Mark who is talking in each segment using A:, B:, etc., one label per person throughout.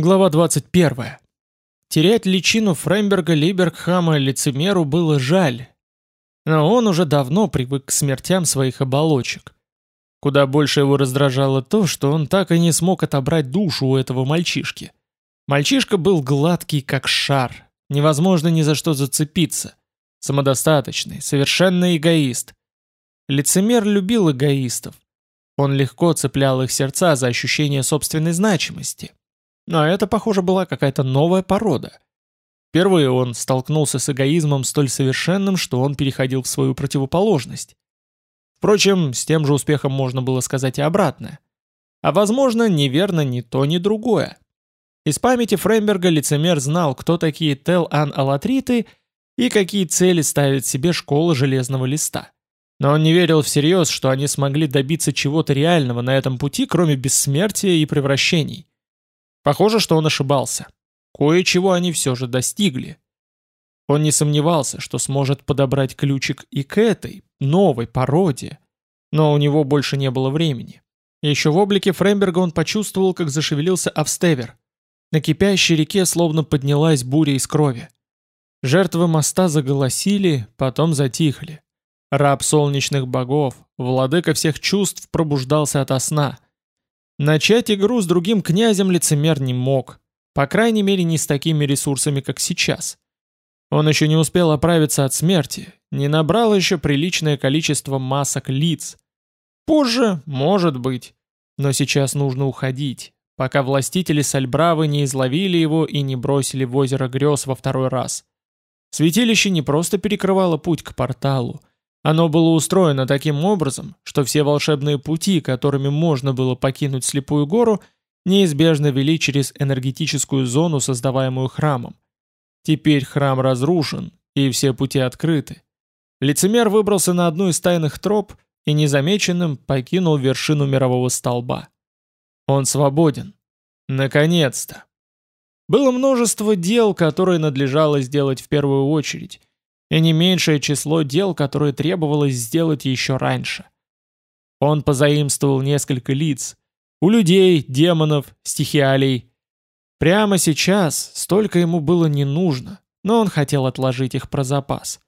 A: Глава 21. Терять личину Фреймберга Либергхама лицемеру было жаль, но он уже давно привык к смертям своих оболочек. Куда больше его раздражало то, что он так и не смог отобрать душу у этого мальчишки. Мальчишка был гладкий, как шар, невозможно ни за что зацепиться. Самодостаточный, совершенно эгоист. Лицемер любил эгоистов. Он легко цеплял их сердца за ощущение собственной значимости. Но это, похоже, была какая-то новая порода. Впервые он столкнулся с эгоизмом столь совершенным, что он переходил в свою противоположность. Впрочем, с тем же успехом можно было сказать и обратное. А возможно, неверно ни то, ни другое. Из памяти Фреймберга лицемер знал, кто такие Тел-Ан-Алатриты и какие цели ставит себе школа Железного Листа. Но он не верил всерьез, что они смогли добиться чего-то реального на этом пути, кроме бессмертия и превращений. Похоже, что он ошибался. Кое-чего они все же достигли. Он не сомневался, что сможет подобрать ключик и к этой, новой породе. Но у него больше не было времени. Еще в облике Фреймберга он почувствовал, как зашевелился Австевер. На кипящей реке словно поднялась буря из крови. Жертвы моста заголосили, потом затихли. Раб солнечных богов, владыка всех чувств пробуждался ото сна — Начать игру с другим князем лицемер не мог. По крайней мере, не с такими ресурсами, как сейчас. Он еще не успел оправиться от смерти, не набрал еще приличное количество масок лиц. Позже, может быть. Но сейчас нужно уходить, пока властители Сальбравы не изловили его и не бросили в озеро грез во второй раз. Святилище не просто перекрывало путь к порталу, оно было устроено таким образом, что все волшебные пути, которыми можно было покинуть слепую гору, неизбежно вели через энергетическую зону, создаваемую храмом. Теперь храм разрушен, и все пути открыты. Лицемер выбрался на одну из тайных троп и незамеченным покинул вершину мирового столба. Он свободен. Наконец-то. Было множество дел, которые надлежало сделать в первую очередь, и не меньшее число дел, которые требовалось сделать еще раньше. Он позаимствовал несколько лиц, у людей, демонов, стихиалей. Прямо сейчас столько ему было не нужно, но он хотел отложить их про запас.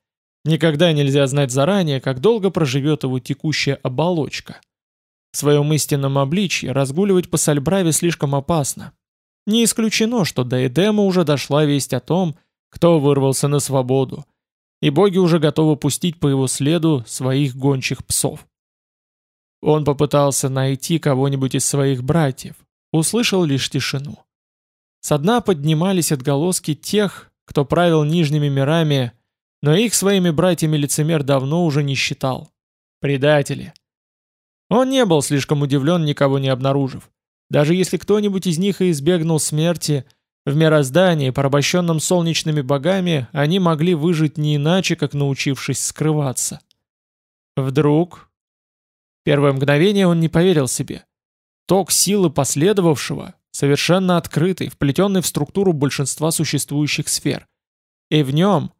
A: Никогда нельзя знать заранее, как долго проживет его текущая оболочка. В своем истинном обличье разгуливать по Сальбраве слишком опасно. Не исключено, что до Эдема уже дошла весть о том, кто вырвался на свободу, и боги уже готовы пустить по его следу своих гончих псов. Он попытался найти кого-нибудь из своих братьев, услышал лишь тишину. Со дна поднимались отголоски тех, кто правил нижними мирами, но их своими братьями лицемер давно уже не считал. Предатели. Он не был слишком удивлен, никого не обнаружив. Даже если кто-нибудь из них и избегнул смерти – в мироздании, порабощенном солнечными богами, они могли выжить не иначе, как научившись скрываться. Вдруг... Первое мгновение он не поверил себе. Ток силы последовавшего, совершенно открытый, вплетенный в структуру большинства существующих сфер. И в нем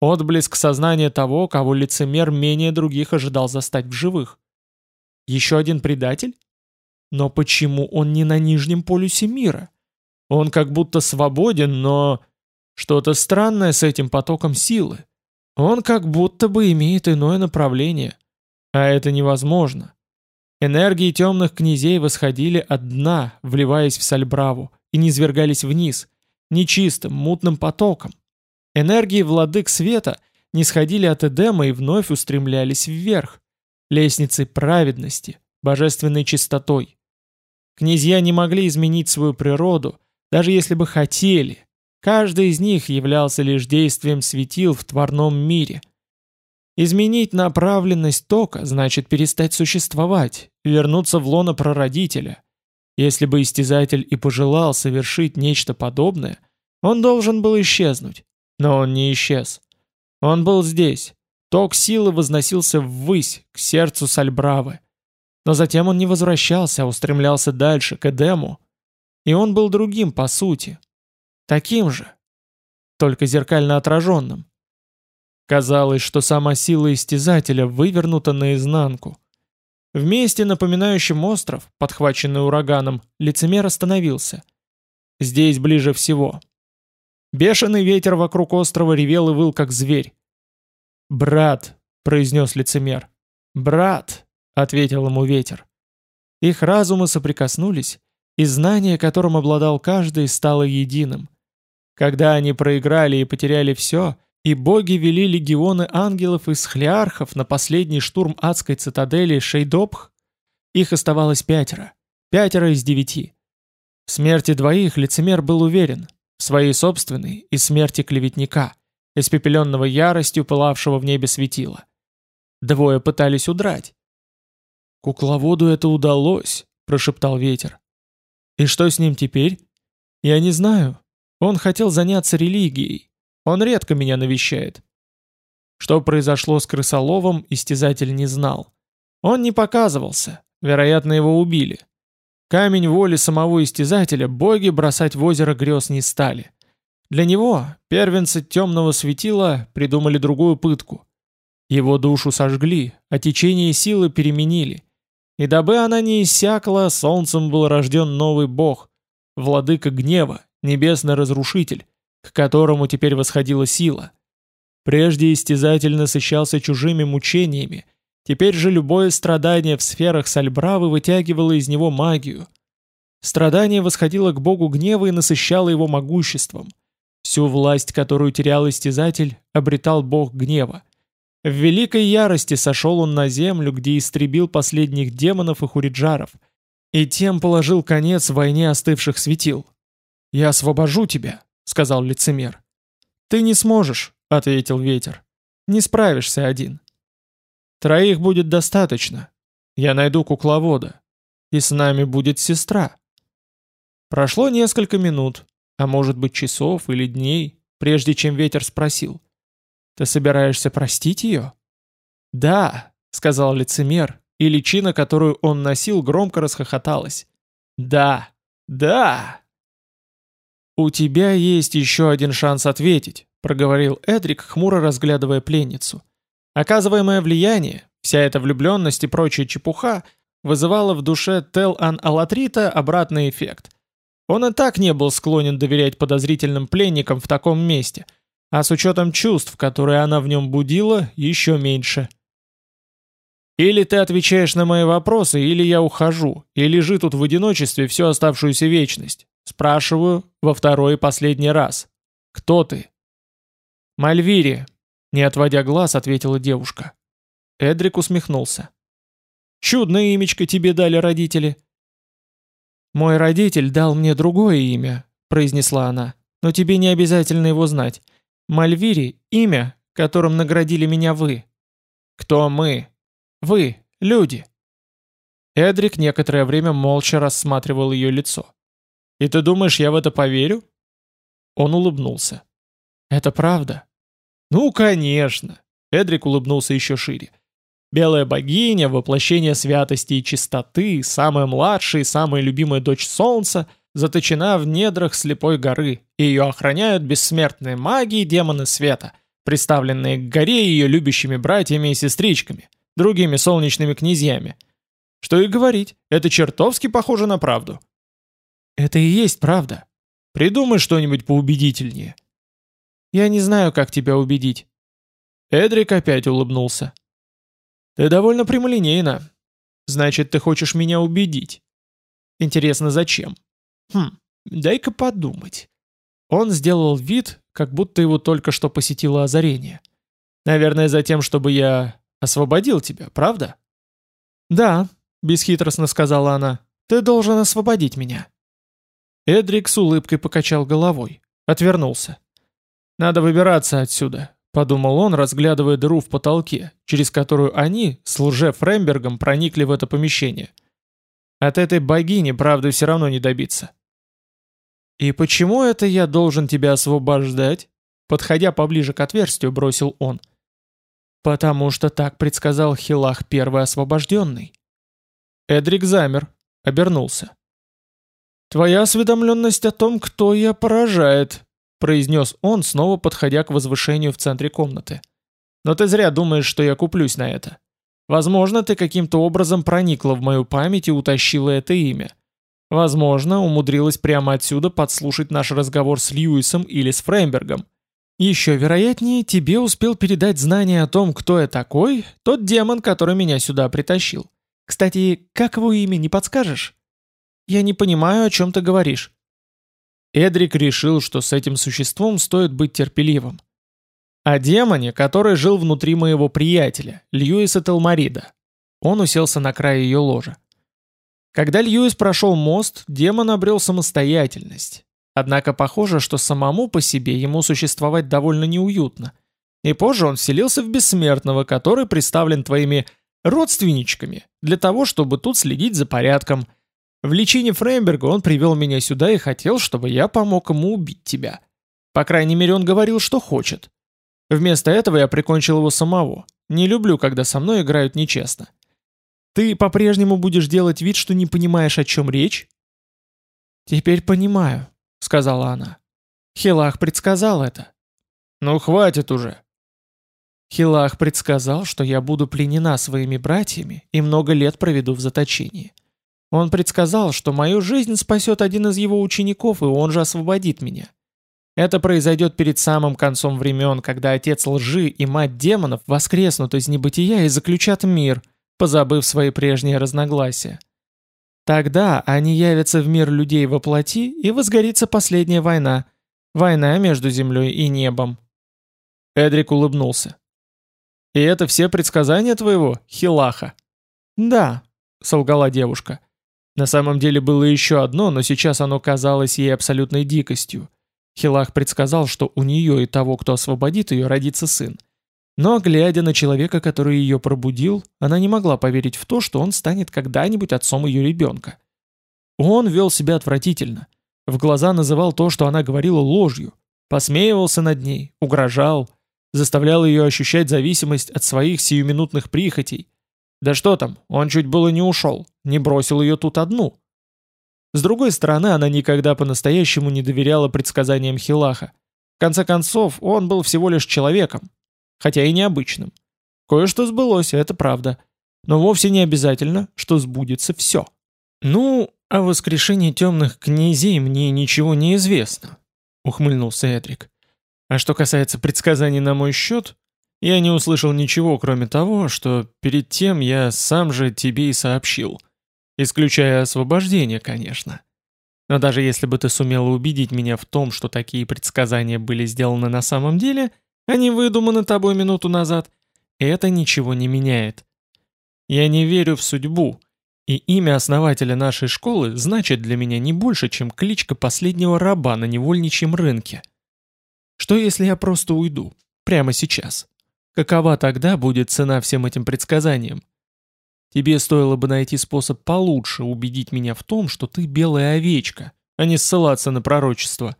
A: отблеск сознания того, кого лицемер менее других ожидал застать в живых. Еще один предатель? Но почему он не на нижнем полюсе мира? Он как будто свободен, но... Что-то странное с этим потоком силы. Он как будто бы имеет иное направление. А это невозможно. Энергии темных князей восходили от дна, вливаясь в Сальбраву, и низвергались вниз, нечистым, мутным потоком. Энергии владык света не сходили от Эдема и вновь устремлялись вверх, лестницей праведности, божественной чистотой. Князья не могли изменить свою природу, даже если бы хотели, каждый из них являлся лишь действием светил в тварном мире. Изменить направленность тока значит перестать существовать, вернуться в лоно прародителя. Если бы истязатель и пожелал совершить нечто подобное, он должен был исчезнуть. Но он не исчез. Он был здесь. Ток силы возносился ввысь, к сердцу Сальбравы. Но затем он не возвращался, а устремлялся дальше, к Эдему, и он был другим по сути. Таким же. Только зеркально отраженным. Казалось, что сама сила истязателя вывернута наизнанку. В месте, напоминающем остров, подхваченный ураганом, лицемер остановился. здесь ближе всего. Бешеный ветер вокруг острова ревел и выл, как зверь. «Брат», — произнес лицемер. «Брат», — ответил ему ветер. Их разумы соприкоснулись, и знание, которым обладал каждый, стало единым. Когда они проиграли и потеряли все, и боги вели легионы ангелов из хлеархов на последний штурм адской цитадели Шейдобх, их оставалось пятеро. Пятеро из девяти. В смерти двоих лицемер был уверен, в своей собственной и смерти клеветника, испепеленного яростью пылавшего в небе светила. Двое пытались удрать. «Кукловоду это удалось», — прошептал ветер. «И что с ним теперь?» «Я не знаю. Он хотел заняться религией. Он редко меня навещает». Что произошло с крысоловом, истязатель не знал. Он не показывался, вероятно, его убили. Камень воли самого истязателя боги бросать в озеро грез не стали. Для него, первенцы темного светила, придумали другую пытку. Его душу сожгли, а течение силы переменили. И дабы она не иссякла, солнцем был рожден новый бог, владыка гнева, небесный разрушитель, к которому теперь восходила сила. Прежде истязатель насыщался чужими мучениями, теперь же любое страдание в сферах Сальбравы вытягивало из него магию. Страдание восходило к богу гнева и насыщало его могуществом. Всю власть, которую терял истязатель, обретал бог гнева. В великой ярости сошел он на землю, где истребил последних демонов и хуриджаров, и тем положил конец войне остывших светил. «Я освобожу тебя», — сказал лицемер. «Ты не сможешь», — ответил ветер. «Не справишься один». «Троих будет достаточно. Я найду кукловода. И с нами будет сестра». Прошло несколько минут, а может быть часов или дней, прежде чем ветер спросил. Ты собираешься простить ее? Да, сказал лицемер, и личина, которую он носил, громко расхохоталась. Да, да. У тебя есть еще один шанс ответить, проговорил Эдрик, хмуро разглядывая пленницу. Оказываемое влияние, вся эта влюбленность и прочая чепуха вызывала в душе Тел-Ан-Алатрита обратный эффект. Он и так не был склонен доверять подозрительным пленникам в таком месте – а с учетом чувств, которые она в нем будила, еще меньше. Или ты отвечаешь на мои вопросы, или я ухожу, и лежи тут в одиночестве всю оставшуюся вечность. Спрашиваю во второй и последний раз. Кто ты? Мальвири, не отводя глаз, ответила девушка. Эдрик усмехнулся. Чудное имечко тебе дали родители. Мой родитель дал мне другое имя, произнесла она, но тебе не обязательно его знать. Мальвири — имя, которым наградили меня вы. Кто мы? Вы, люди. Эдрик некоторое время молча рассматривал ее лицо. «И ты думаешь, я в это поверю?» Он улыбнулся. «Это правда?» «Ну, конечно!» Эдрик улыбнулся еще шире. «Белая богиня, воплощение святости и чистоты, самая младшая и самая любимая дочь солнца, заточена в недрах слепой горы, и ее охраняют бессмертные маги и демоны света, представленные к горе ее любящими братьями и сестричками, другими солнечными князьями. Что и говорить, это чертовски похоже на правду. Это и есть правда. Придумай что-нибудь поубедительнее. Я не знаю, как тебя убедить. Эдрик опять улыбнулся. Ты довольно прямолинейна. Значит, ты хочешь меня убедить. Интересно, зачем? Хм, дай-ка подумать. Он сделал вид, как будто его только что посетило озарение. Наверное, за тем, чтобы я освободил тебя, правда? Да, бесхитростно сказала она. Ты должен освободить меня. Эдрик с улыбкой покачал головой, отвернулся. Надо выбираться отсюда, подумал он, разглядывая дыру в потолке, через которую они с лже-Фрембергом проникли в это помещение. От этой богини, правда, все равно не добиться. «И почему это я должен тебя освобождать?» Подходя поближе к отверстию, бросил он. «Потому что так предсказал Хилах первый освобожденный». Эдрик замер, обернулся. «Твоя осведомленность о том, кто я, поражает», произнес он, снова подходя к возвышению в центре комнаты. «Но ты зря думаешь, что я куплюсь на это. Возможно, ты каким-то образом проникла в мою память и утащила это имя. Возможно, умудрилась прямо отсюда подслушать наш разговор с Льюисом или с Фреймбергом. Еще вероятнее, тебе успел передать знание о том, кто я такой, тот демон, который меня сюда притащил. Кстати, как его имя, не подскажешь? Я не понимаю, о чем ты говоришь. Эдрик решил, что с этим существом стоит быть терпеливым. О демоне, который жил внутри моего приятеля, Льюиса Телмарида. Он уселся на край ее ложа. Когда Льюис прошел мост, демон обрел самостоятельность. Однако похоже, что самому по себе ему существовать довольно неуютно. И позже он вселился в бессмертного, который представлен твоими родственничками, для того, чтобы тут следить за порядком. В личине Фреймберга он привел меня сюда и хотел, чтобы я помог ему убить тебя. По крайней мере, он говорил, что хочет. Вместо этого я прикончил его самого. Не люблю, когда со мной играют нечестно. Ты по-прежнему будешь делать вид, что не понимаешь, о чем речь? Теперь понимаю, — сказала она. Хилах предсказал это. «Ну хватит уже!» Хилах предсказал, что я буду пленена своими братьями и много лет проведу в заточении. Он предсказал, что мою жизнь спасет один из его учеников, и он же освободит меня. Это произойдет перед самым концом времен, когда отец лжи и мать демонов воскреснут из небытия и заключат мир, позабыв свои прежние разногласия. Тогда они явятся в мир людей во плоти, и возгорится последняя война. Война между землей и небом. Эдрик улыбнулся. «И это все предсказания твоего, Хилаха?» «Да», — солгала девушка. На самом деле было еще одно, но сейчас оно казалось ей абсолютной дикостью. Хилах предсказал, что у нее и того, кто освободит ее, родится сын. Но, глядя на человека, который ее пробудил, она не могла поверить в то, что он станет когда-нибудь отцом ее ребенка. Он вел себя отвратительно. В глаза называл то, что она говорила, ложью. Посмеивался над ней, угрожал, заставлял ее ощущать зависимость от своих сиюминутных прихотей. Да что там, он чуть было не ушел, не бросил ее тут одну. С другой стороны, она никогда по-настоящему не доверяла предсказаниям Хилаха. В конце концов, он был всего лишь человеком, хотя и необычным. Кое-что сбылось, это правда. Но вовсе не обязательно, что сбудется все. «Ну, о воскрешении темных князей мне ничего не известно», — ухмыльнулся Эдрик. «А что касается предсказаний на мой счет, я не услышал ничего, кроме того, что перед тем я сам же тебе и сообщил. Исключая освобождение, конечно. Но даже если бы ты сумела убедить меня в том, что такие предсказания были сделаны на самом деле, — они выдуманы тобой минуту назад. Это ничего не меняет. Я не верю в судьбу, и имя основателя нашей школы значит для меня не больше, чем кличка последнего раба на невольничьем рынке. Что если я просто уйду? Прямо сейчас? Какова тогда будет цена всем этим предсказаниям? Тебе стоило бы найти способ получше убедить меня в том, что ты белая овечка, а не ссылаться на пророчество.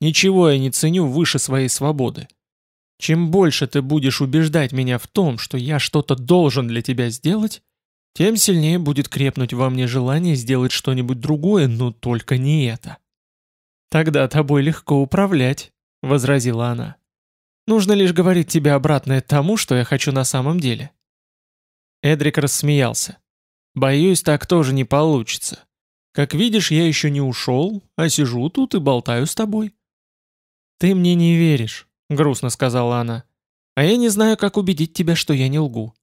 A: Ничего я не ценю выше своей свободы. Чем больше ты будешь убеждать меня в том, что я что-то должен для тебя сделать, тем сильнее будет крепнуть во мне желание сделать что-нибудь другое, но только не это. «Тогда тобой легко управлять», — возразила она. «Нужно лишь говорить тебе обратное тому, что я хочу на самом деле». Эдрик рассмеялся. «Боюсь, так тоже не получится. Как видишь, я еще не ушел, а сижу тут и болтаю с тобой». «Ты мне не веришь», — грустно сказала она. «А я не знаю, как убедить тебя, что я не лгу».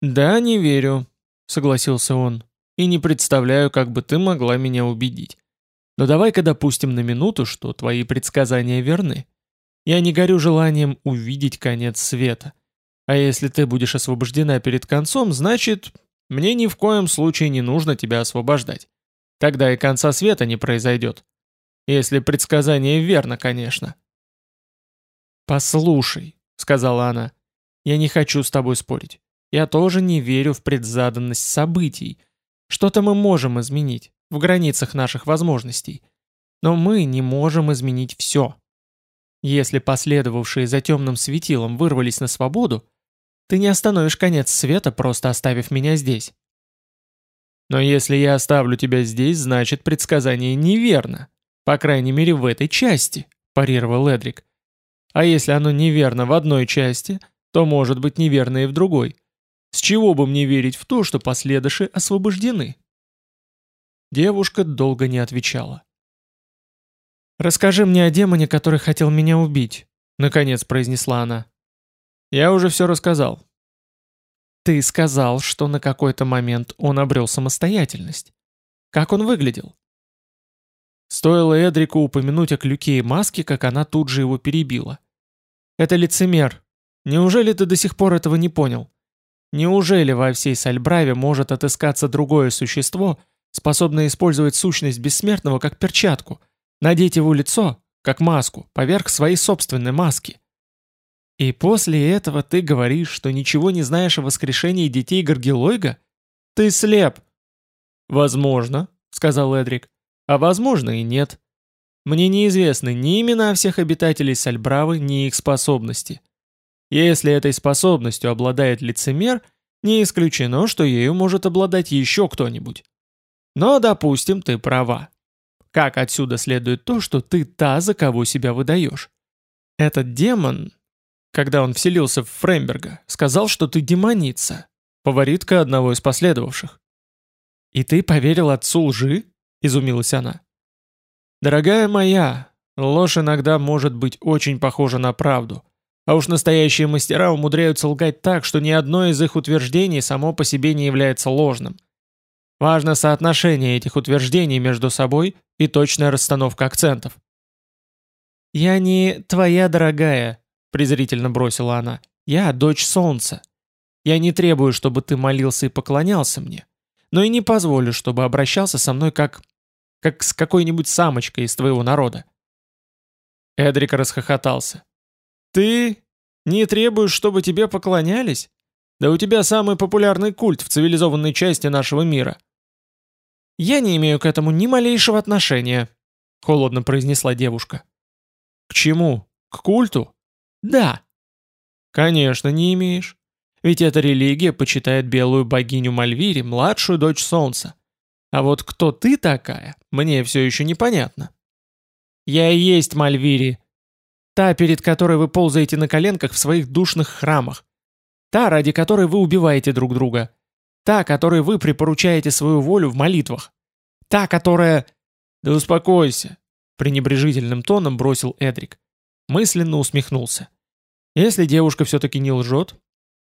A: «Да, не верю», — согласился он. «И не представляю, как бы ты могла меня убедить. Но давай-ка допустим на минуту, что твои предсказания верны. Я не горю желанием увидеть конец света. А если ты будешь освобождена перед концом, значит, мне ни в коем случае не нужно тебя освобождать. Тогда и конца света не произойдет. Если предсказание верно, конечно. «Послушай», — сказала она, — «я не хочу с тобой спорить. Я тоже не верю в предзаданность событий. Что-то мы можем изменить, в границах наших возможностей. Но мы не можем изменить все. Если последовавшие за темным светилом вырвались на свободу, ты не остановишь конец света, просто оставив меня здесь. Но если я оставлю тебя здесь, значит предсказание неверно. По крайней мере в этой части, парировал Эдрик. А если оно неверно в одной части, то может быть неверно и в другой. С чего бы мне верить в то, что последующие освобождены? Девушка долго не отвечала. «Расскажи мне о демоне, который хотел меня убить», — наконец произнесла она. «Я уже все рассказал». «Ты сказал, что на какой-то момент он обрел самостоятельность. Как он выглядел?» Стоило Эдрику упомянуть о клюке и маске, как она тут же его перебила. «Это лицемер. Неужели ты до сих пор этого не понял? Неужели во всей Сальбраве может отыскаться другое существо, способное использовать сущность бессмертного как перчатку, надеть его лицо, как маску, поверх своей собственной маски? И после этого ты говоришь, что ничего не знаешь о воскрешении детей Гаргилойга? Ты слеп!» «Возможно», — сказал Эдрик. А возможно и нет. Мне неизвестны ни имена всех обитателей Сальбравы, ни их способности. Если этой способностью обладает лицемер, не исключено, что ею может обладать еще кто-нибудь. Но, допустим, ты права. Как отсюда следует то, что ты та, за кого себя выдаешь? Этот демон, когда он вселился в Фремберга, сказал, что ты демоница, фаворитка одного из последовавших. И ты поверил отцу лжи? Изумилась она. «Дорогая моя, ложь иногда может быть очень похожа на правду, а уж настоящие мастера умудряются лгать так, что ни одно из их утверждений само по себе не является ложным. Важно соотношение этих утверждений между собой и точная расстановка акцентов». «Я не твоя дорогая», — презрительно бросила она. «Я дочь солнца. Я не требую, чтобы ты молился и поклонялся мне, но и не позволю, чтобы обращался со мной как как с какой-нибудь самочкой из твоего народа. Эдрик расхохотался. «Ты не требуешь, чтобы тебе поклонялись? Да у тебя самый популярный культ в цивилизованной части нашего мира». «Я не имею к этому ни малейшего отношения», — холодно произнесла девушка. «К чему? К культу?» «Да». «Конечно, не имеешь. Ведь эта религия почитает белую богиню Мальвири, младшую дочь Солнца. А вот кто ты такая, мне все еще непонятно. Я и есть Мальвири. Та, перед которой вы ползаете на коленках в своих душных храмах. Та, ради которой вы убиваете друг друга. Та, которой вы припоручаете свою волю в молитвах. Та, которая... Да успокойся, пренебрежительным тоном бросил Эдрик. Мысленно усмехнулся. Если девушка все-таки не лжет,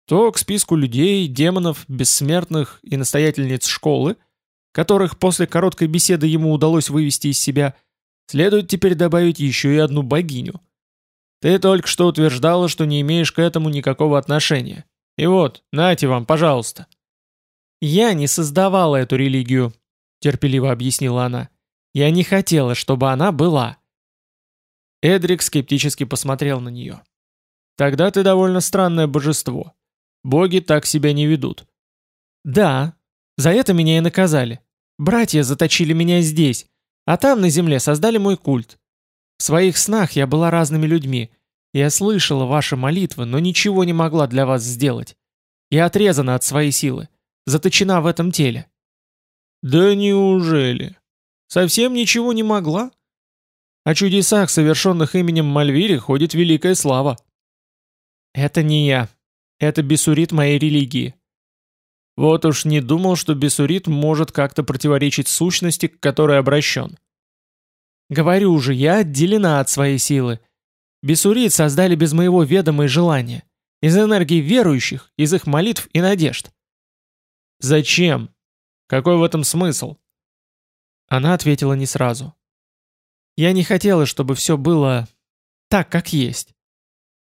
A: то к списку людей, демонов, бессмертных и настоятельниц школы – которых после короткой беседы ему удалось вывести из себя, следует теперь добавить еще и одну богиню. Ты только что утверждала, что не имеешь к этому никакого отношения. И вот, нате вам, пожалуйста. Я не создавала эту религию, терпеливо объяснила она. Я не хотела, чтобы она была. Эдрик скептически посмотрел на нее. Тогда ты довольно странное божество. Боги так себя не ведут. Да, за это меня и наказали. Братья заточили меня здесь, а там на земле создали мой культ. В своих снах я была разными людьми. Я слышала ваши молитвы, но ничего не могла для вас сделать. Я отрезана от своей силы, заточена в этом теле». «Да неужели? Совсем ничего не могла?» О чудесах, совершенных именем Мальвири, ходит великая слава. «Это не я. Это бесурит моей религии. Вот уж не думал, что бесурит может как-то противоречить сущности, к которой обращен. Говорю же, я отделена от своей силы. Бесурит создали без моего ведома и желания. Из энергии верующих, из их молитв и надежд. Зачем? Какой в этом смысл? Она ответила не сразу. Я не хотела, чтобы все было так, как есть.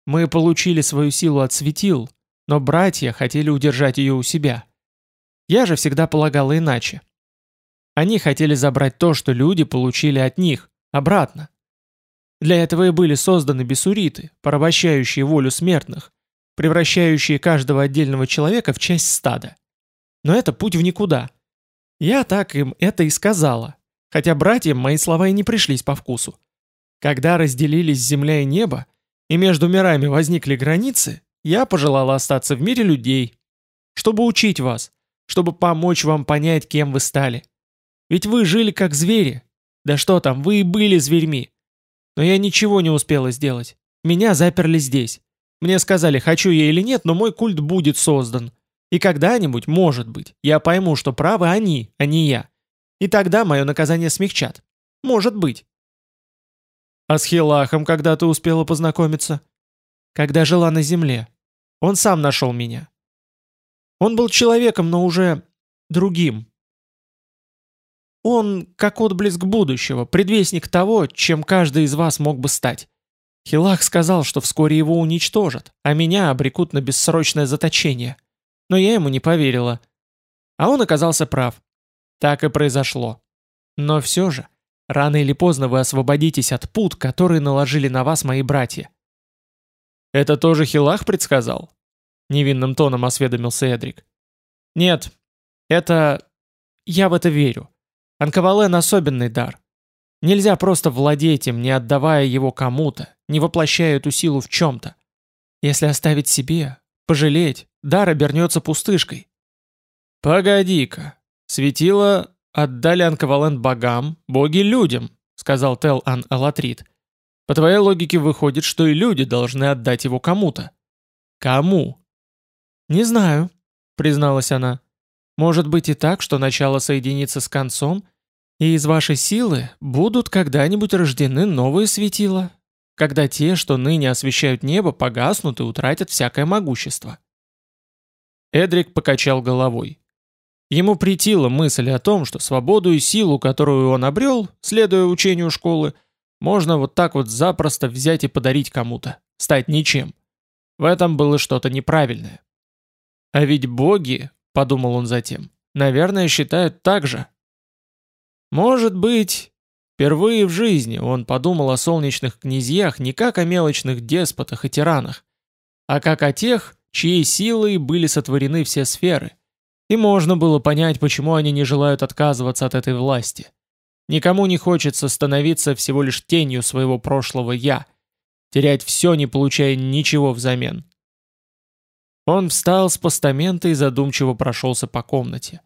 A: Мы получили свою силу от светил, но братья хотели удержать ее у себя. Я же всегда полагала иначе. Они хотели забрать то, что люди получили от них, обратно. Для этого и были созданы бесуриты, порабощающие волю смертных, превращающие каждого отдельного человека в часть стада. Но это путь в никуда. Я так им это и сказала, хотя братьям мои слова и не пришлись по вкусу. Когда разделились земля и небо, и между мирами возникли границы, я пожелала остаться в мире людей, чтобы учить вас, чтобы помочь вам понять, кем вы стали. Ведь вы жили как звери. Да что там, вы и были зверьми. Но я ничего не успела сделать. Меня заперли здесь. Мне сказали, хочу я или нет, но мой культ будет создан. И когда-нибудь, может быть, я пойму, что правы они, а не я. И тогда мое наказание смягчат. Может быть. А с Хилахом когда ты успела познакомиться? Когда жила на земле. Он сам нашел меня. Он был человеком, но уже другим. Он как отблеск будущего, предвестник того, чем каждый из вас мог бы стать. Хилах сказал, что вскоре его уничтожат, а меня обрекут на бессрочное заточение. Но я ему не поверила. А он оказался прав. Так и произошло. Но все же, рано или поздно вы освободитесь от пут, которые наложили на вас мои братья. «Это тоже Хилах предсказал?» Невинным тоном осведомился Эдрик. «Нет, это... я в это верю. Анкавален особенный дар. Нельзя просто владеть им, не отдавая его кому-то, не воплощая эту силу в чем-то. Если оставить себе, пожалеть, дар обернется пустышкой. «Погоди-ка, светило отдали Анкавален богам, боги людям», сказал Тел-Ан Алатрит. «По твоей логике выходит, что и люди должны отдать его кому-то». «Кому?» «Не знаю», призналась она. «Может быть и так, что начало соединится с концом, и из вашей силы будут когда-нибудь рождены новые светила, когда те, что ныне освещают небо, погаснут и утратят всякое могущество». Эдрик покачал головой. Ему притила мысль о том, что свободу и силу, которую он обрел, следуя учению школы, можно вот так вот запросто взять и подарить кому-то, стать ничем. В этом было что-то неправильное. А ведь боги, подумал он затем, наверное, считают так же. Может быть, впервые в жизни он подумал о солнечных князьях не как о мелочных деспотах и тиранах, а как о тех, чьей силой были сотворены все сферы. И можно было понять, почему они не желают отказываться от этой власти. Никому не хочется становиться всего лишь тенью своего прошлого «я», терять все, не получая ничего взамен. Он встал с постамента и задумчиво прошелся по комнате.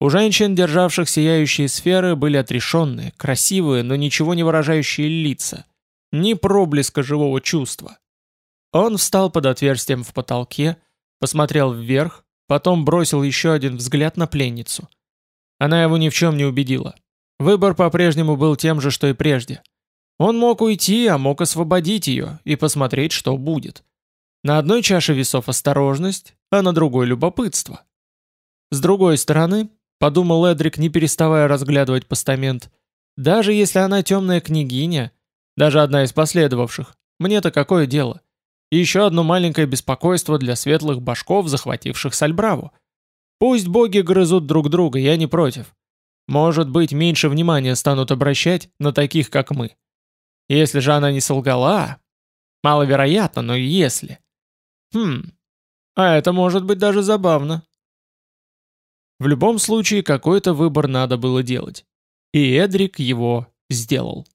A: У женщин, державших сияющие сферы, были отрешенные, красивые, но ничего не выражающие лица. Ни проблеска живого чувства. Он встал под отверстием в потолке, посмотрел вверх, потом бросил еще один взгляд на пленницу. Она его ни в чем не убедила. Выбор по-прежнему был тем же, что и прежде. Он мог уйти, а мог освободить ее и посмотреть, что будет. На одной чаше весов осторожность, а на другой любопытство. С другой стороны, подумал Эдрик, не переставая разглядывать постамент, даже если она темная княгиня, даже одна из последовавших, мне-то какое дело? И еще одно маленькое беспокойство для светлых башков, захвативших Сальбраву. Пусть боги грызут друг друга, я не против. Может быть, меньше внимания станут обращать на таких, как мы. Если же она не солгала... Маловероятно, но если... Хм, а это может быть даже забавно. В любом случае, какой-то выбор надо было делать. И Эдрик его сделал.